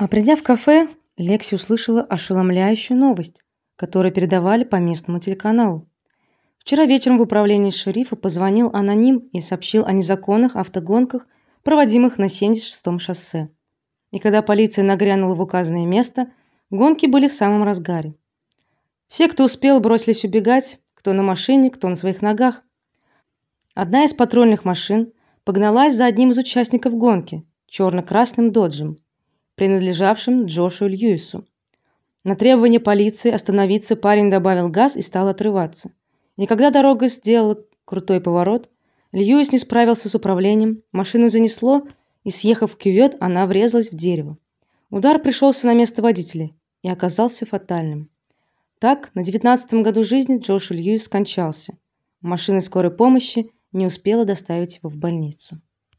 А придя в кафе, Лекси услышала ошеломляющую новость, которую передавали по местному телеканалу. Вчера вечером в управление шерифа позвонил аноним и сообщил о незаконных автогонках, проводимых на 76-м шоссе. И когда полиция нагрянула в указанное место, гонки были в самом разгаре. Все, кто успел, бросились убегать, кто на машине, кто на своих ногах. Одна из патрульных машин погналась за одним из участников гонки, черно красным доджем принадлежавшим Джошу Льюису. На требование полиции остановиться парень добавил газ и стал отрываться. И когда дорога сделала крутой поворот, Льюис не справился с управлением, машину занесло, и съехав в кювет, она врезалась в дерево. Удар пришелся на место водителя и оказался фатальным. Так, на девятнадцатом году жизни Джош Льюис скончался. Машина скорой помощи не успела доставить его в больницу.